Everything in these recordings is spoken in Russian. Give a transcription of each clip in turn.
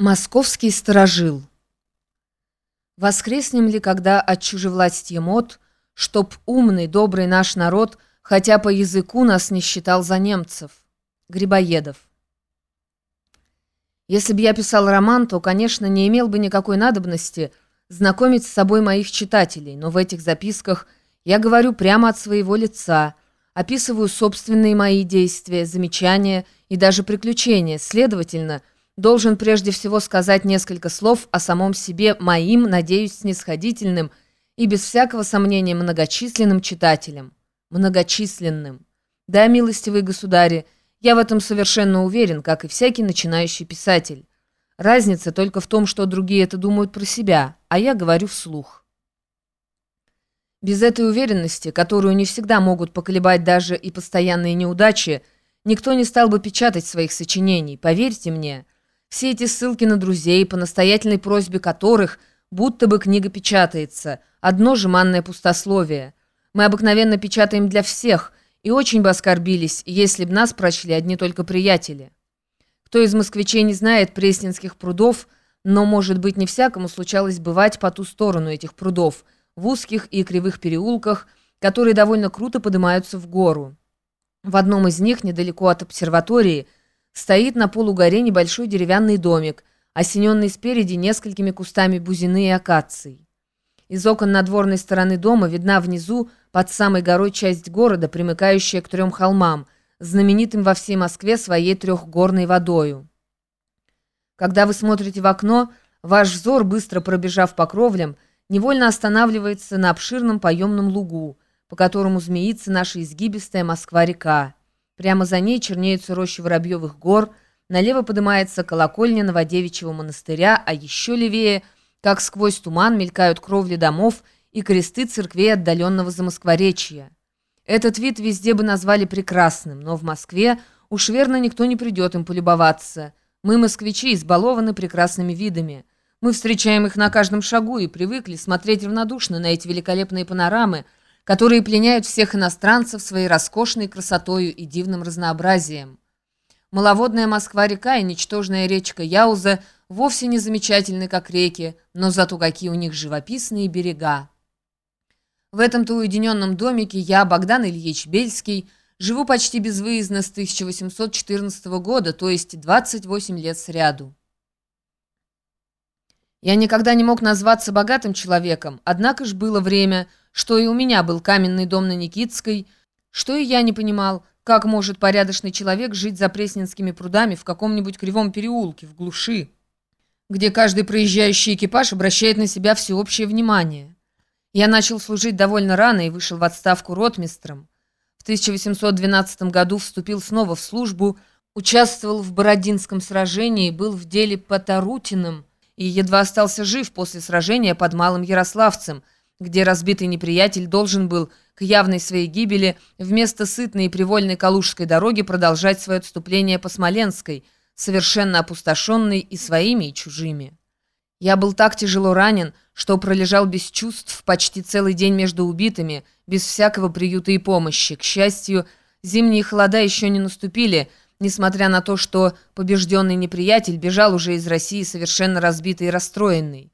Московский сторожил. Воскреснем ли, когда от чужевластья мод, Чтоб умный, добрый наш народ, Хотя по языку нас не считал за немцев? Грибоедов. Если бы я писал роман, то, конечно, не имел бы никакой надобности знакомить с собой моих читателей, но в этих записках я говорю прямо от своего лица, описываю собственные мои действия, замечания и даже приключения, следовательно, должен прежде всего сказать несколько слов о самом себе моим, надеюсь, снисходительным и без всякого сомнения многочисленным читателям. Многочисленным. Да, милостивые государи, я в этом совершенно уверен, как и всякий начинающий писатель. Разница только в том, что другие это думают про себя, а я говорю вслух. Без этой уверенности, которую не всегда могут поколебать даже и постоянные неудачи, никто не стал бы печатать своих сочинений, поверьте мне – все эти ссылки на друзей, по настоятельной просьбе которых будто бы книга печатается, одно жеманное пустословие. Мы обыкновенно печатаем для всех, и очень бы оскорбились, если бы нас прочли одни только приятели. Кто из москвичей не знает Пресненских прудов, но, может быть, не всякому случалось бывать по ту сторону этих прудов, в узких и кривых переулках, которые довольно круто поднимаются в гору. В одном из них, недалеко от обсерватории, Стоит на полугоре небольшой деревянный домик, осененный спереди несколькими кустами бузины и акаций. Из окон надворной стороны дома видна внизу, под самой горой, часть города, примыкающая к трем холмам, знаменитым во всей Москве своей трехгорной водою. Когда вы смотрите в окно, ваш взор, быстро пробежав по кровлям, невольно останавливается на обширном поемном лугу, по которому змеится наша изгибистая Москва-река. Прямо за ней чернеются рощи Воробьевых гор, налево поднимается колокольня Новодевичьего монастыря, а еще левее, как сквозь туман, мелькают кровли домов и кресты церквей отдаленного замоскворечья. Этот вид везде бы назвали прекрасным, но в Москве уж верно никто не придет им полюбоваться. Мы, москвичи, избалованы прекрасными видами. Мы встречаем их на каждом шагу и привыкли смотреть равнодушно на эти великолепные панорамы – которые пленяют всех иностранцев своей роскошной красотою и дивным разнообразием. Маловодная Москва-река и ничтожная речка Яуза вовсе не замечательны, как реки, но зато какие у них живописные берега. В этом-то уединенном домике я, Богдан Ильич Бельский, живу почти безвыездно с 1814 года, то есть 28 лет сряду. Я никогда не мог назваться богатым человеком, однако ж было время – что и у меня был каменный дом на Никитской, что и я не понимал, как может порядочный человек жить за Пресненскими прудами в каком-нибудь кривом переулке, в глуши, где каждый проезжающий экипаж обращает на себя всеобщее внимание. Я начал служить довольно рано и вышел в отставку ротмистром. В 1812 году вступил снова в службу, участвовал в Бородинском сражении, был в деле под Тарутиным и едва остался жив после сражения под Малым Ярославцем – где разбитый неприятель должен был к явной своей гибели вместо сытной и привольной Калужской дороги продолжать свое отступление по Смоленской, совершенно опустошенной и своими, и чужими. Я был так тяжело ранен, что пролежал без чувств почти целый день между убитыми, без всякого приюта и помощи. К счастью, зимние холода еще не наступили, несмотря на то, что побежденный неприятель бежал уже из России совершенно разбитый и расстроенный.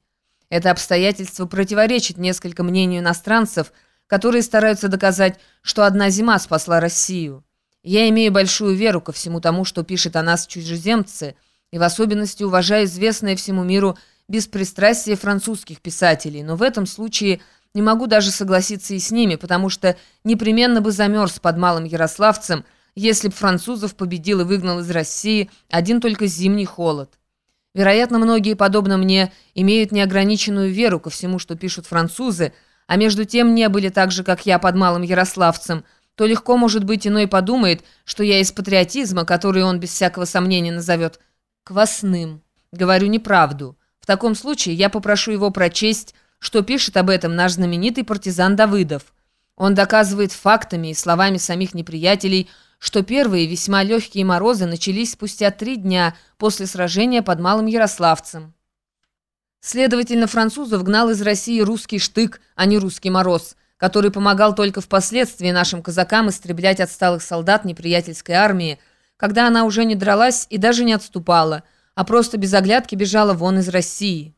Это обстоятельство противоречит несколько мнению иностранцев, которые стараются доказать, что одна зима спасла Россию. Я имею большую веру ко всему тому, что пишет о нас чужеземцы, и в особенности уважаю известное всему миру беспристрастие французских писателей, но в этом случае не могу даже согласиться и с ними, потому что непременно бы замерз под Малым Ярославцем, если б французов победил и выгнал из России один только зимний холод. Вероятно, многие, подобно мне, имеют неограниченную веру ко всему, что пишут французы, а между тем не были так же, как я, под малым ярославцем, то легко, может быть, иной подумает, что я из патриотизма, который он без всякого сомнения назовет квасным. Говорю неправду. В таком случае я попрошу его прочесть, что пишет об этом наш знаменитый партизан Давыдов. Он доказывает фактами и словами самих неприятелей, что первые весьма легкие морозы начались спустя три дня после сражения под Малым Ярославцем. Следовательно, французов гнал из России русский штык, а не русский мороз, который помогал только впоследствии нашим казакам истреблять отсталых солдат неприятельской армии, когда она уже не дралась и даже не отступала, а просто без оглядки бежала вон из России.